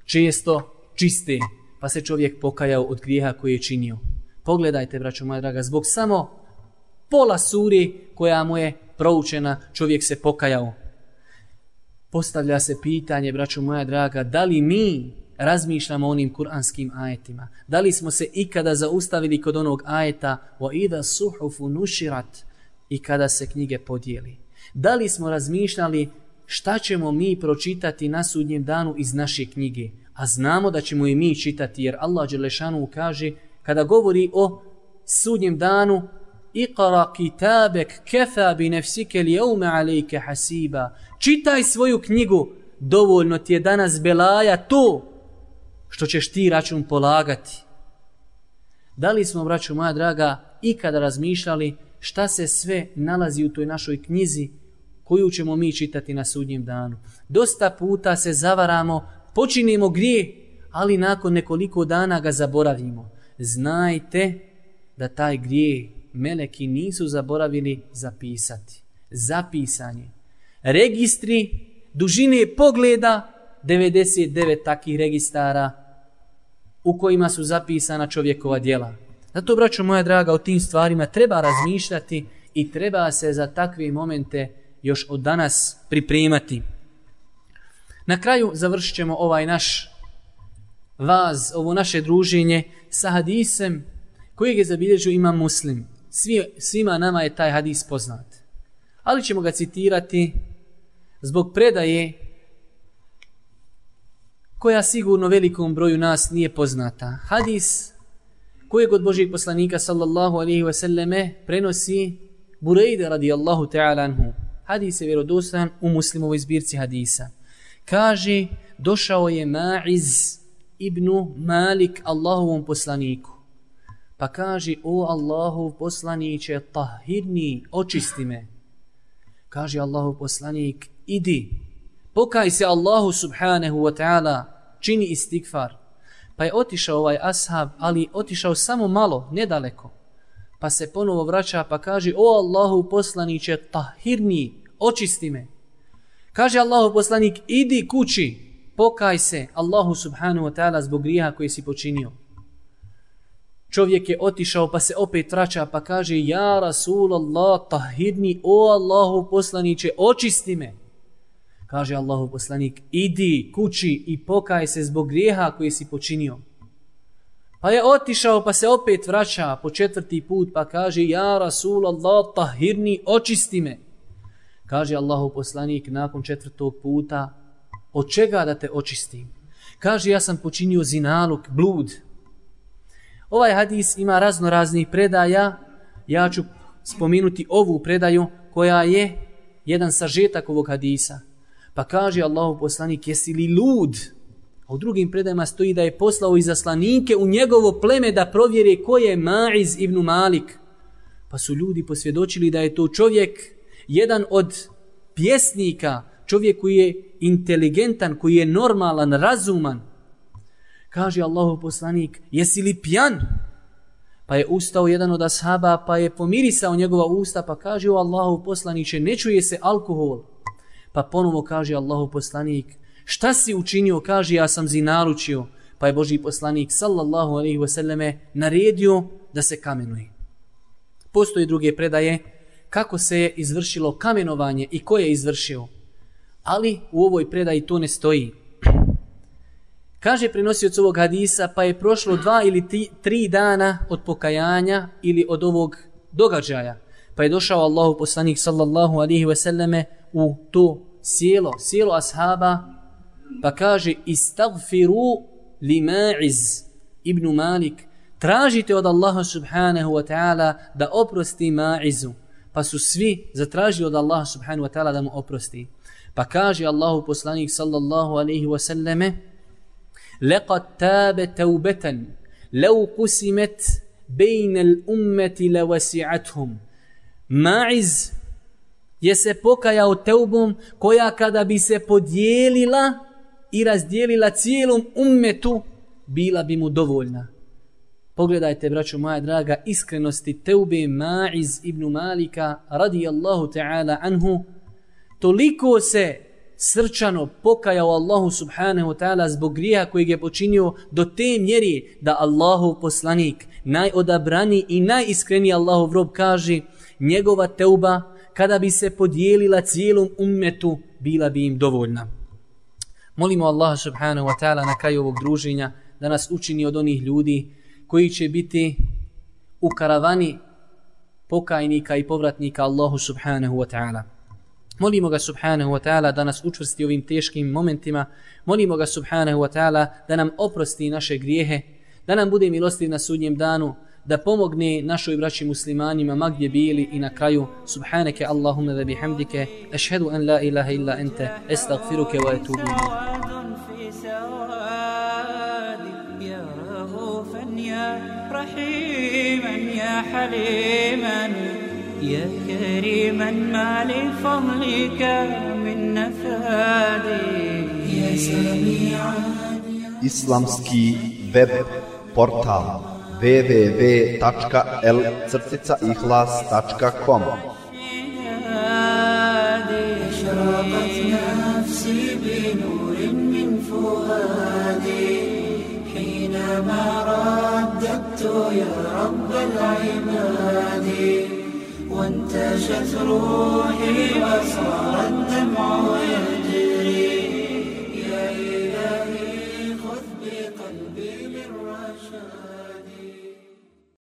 Speaker 4: često čiste. Pa se čovjek pokajao od grijeha koje je činio. Pogledajte, braćo moja draga, zbog samo pola suri koja mu je proučena, čovjek se pokajao. Postavlja se pitanje, braćo moja draga, da li mi razmišljamo onim kuranskim ajetima? Da li smo se ikada zaustavili kod onog ajeta o ida suhufu i kada se knjige podijeli? Da li smo razmišljali šta ćemo mi pročitati na sudnjem danu iz naše knjige? A znamo da ćemo i mi čitati jer Allah Đelešanu kaže kada govori o sudnjem danu Iqra kitabek kefa bi nefsike li jaume alejke hasiba. Čitaj svoju knjigu, dovoljno ti je danas belaja to što ćeš ti račun polagati. Da li smo, braću moja draga, ikada razmišljali šta se sve nalazi u toj našoj knjizi koju ćemo mi čitati na sudnjem danu? Dosta puta se zavaramo, počinimo grije, ali nakon nekoliko dana ga zaboravimo znajte da taj grijeh meleki nisu zaboravili zapisati. Zapisanje. Registri dužine pogleda 99 takih registara u kojima su zapisana čovjekova djela. Zato, braćo moja draga, o tim stvarima treba razmišljati i treba se za takve momente još od danas pripremati. Na kraju završit ćemo ovaj naš vaz, ovo naše druženje sa hadisem kojeg je zabilježio ima muslim. Svi, svima nama je taj hadis poznat. Ali ćemo ga citirati zbog predaje koja sigurno velikom broju nas nije poznata. Hadis kojeg od Božih poslanika sallallahu alaihi ve selleme prenosi Burejde radijallahu ta'ala anhu. Hadis je vjerodostan u muslimovoj zbirci hadisa. Kaže, došao je Ma'iz ibnu Malik Allahovom poslaniku. Pa kaže, o Allahov poslaniće, tahirni, očisti me. Kaže Allahov poslanik, idi, pokaj se Allahu subhanahu wa ta'ala, čini istigfar. Pa je otišao ovaj ashab, ali otišao samo malo, nedaleko. Pa se ponovo vraća pa kaže, o Allahu poslaniće, tahirni, očisti me. Kaže Allahu poslanik, idi kući, pokaj se Allahu subhanahu wa ta'ala zbog grijeha koji si počinio. Čovjek je otišao pa se opet vraća pa kaže, ja Rasulallah tahidni o Allahu poslaniće, očisti me. Kaže Allahu poslanik, idi kući i pokaj se zbog grijeha koji si počinio. Pa je otišao pa se opet vraća po četvrti put pa kaže, ja Rasulallah tahirni, očisti me. Kaže Allahu poslanik nakon četvrtog puta, od čega da te očistim? Kaže, ja sam počinio zinaluk, blud. Ovaj hadis ima razno raznih predaja. Ja ću spomenuti ovu predaju koja je jedan sažetak ovog hadisa. Pa kaže Allahu poslanik, jesi li lud? A u drugim predajama stoji da je poslao izaslanike u njegovo pleme da provjere ko je Ma'iz ibn Malik. Pa su ljudi posvjedočili da je to čovjek, jedan od pjesnika, čovjek koji je inteligentan, koji je normalan, razuman. Kaže Allahu poslanik, jesi li pjan? Pa je ustao jedan od ashaba, pa je pomirisao njegova usta, pa kaže o Allahu poslaniće, ne čuje se alkohol. Pa ponovo kaže Allahu poslanik, šta si učinio? Kaže, ja sam zinaručio. Pa je Boži poslanik, sallallahu alaihi wasallame, naredio da se kamenuje. Postoje druge predaje kako se je izvršilo kamenovanje i ko je izvršio. Ali u ovoj predaji to ne stoji. Kaže prenosioc ovog hadisa, pa je prošlo dva ili tri, tri dana od pokajanja ili od ovog događaja. Pa je došao Allahu poslanik sallallahu alihi wasallame u to sjelo, sjelo ashaba, pa kaže istagfiru li ma'iz ibn Malik, tražite od Allaha subhanahu wa ta'ala da oprosti ma'izu. Pa su svi zatražili od Allaha subhanahu wa ta'ala da mu oprosti. Pa kaže Allahu poslanik sallallahu alaihi wa sallame لقد تاب توبة لو قسمت بين الأمة لوسعتهم Ma'iz je se pokajao teubom koja kada bi se podijelila i razdijelila cijelom ummetu, bila bi mu dovoljna. Pogledajte, braću moja draga, iskrenosti teube Ma'iz ibn Malika radijallahu ta'ala anhu, toliko se srčano pokajao Allahu subhanahu wa ta'ala zbog grija kojeg je počinio do te mjeri da Allahu poslanik, najodabrani i najiskreniji Allahov rob kaže njegova teuba kada bi se podijelila cijelom ummetu bila bi im dovoljna. Molimo Allah subhanahu wa ta'ala na kraju ovog druženja da nas učini od onih ljudi koji će biti u karavani pokajnika i povratnika Allahu subhanahu wa ta'ala. Molimo ga subhanahu wa ta'ala da nas učvrsti ovim teškim momentima. Molimo ga subhanahu wa ta'ala da nam oprosti naše grijehe, da nam bude milostiv na sudnjem danu, da pomogne našoj braći muslimanima ma gdje bili i na kraju subhanake Allahumma da bihamdike ašhedu an la ilaha illa ente estagfiruke wa etubu رحيما يا حليما يا كريما ما لفضلك من نفادي. يا سميعا.
Speaker 3: Islamski web portal www.l-ihlas.com
Speaker 1: أشرقت نفسي بنور من
Speaker 5: كلما رددت يا رب العباد. وانتشت روحي وصار الدمع يجري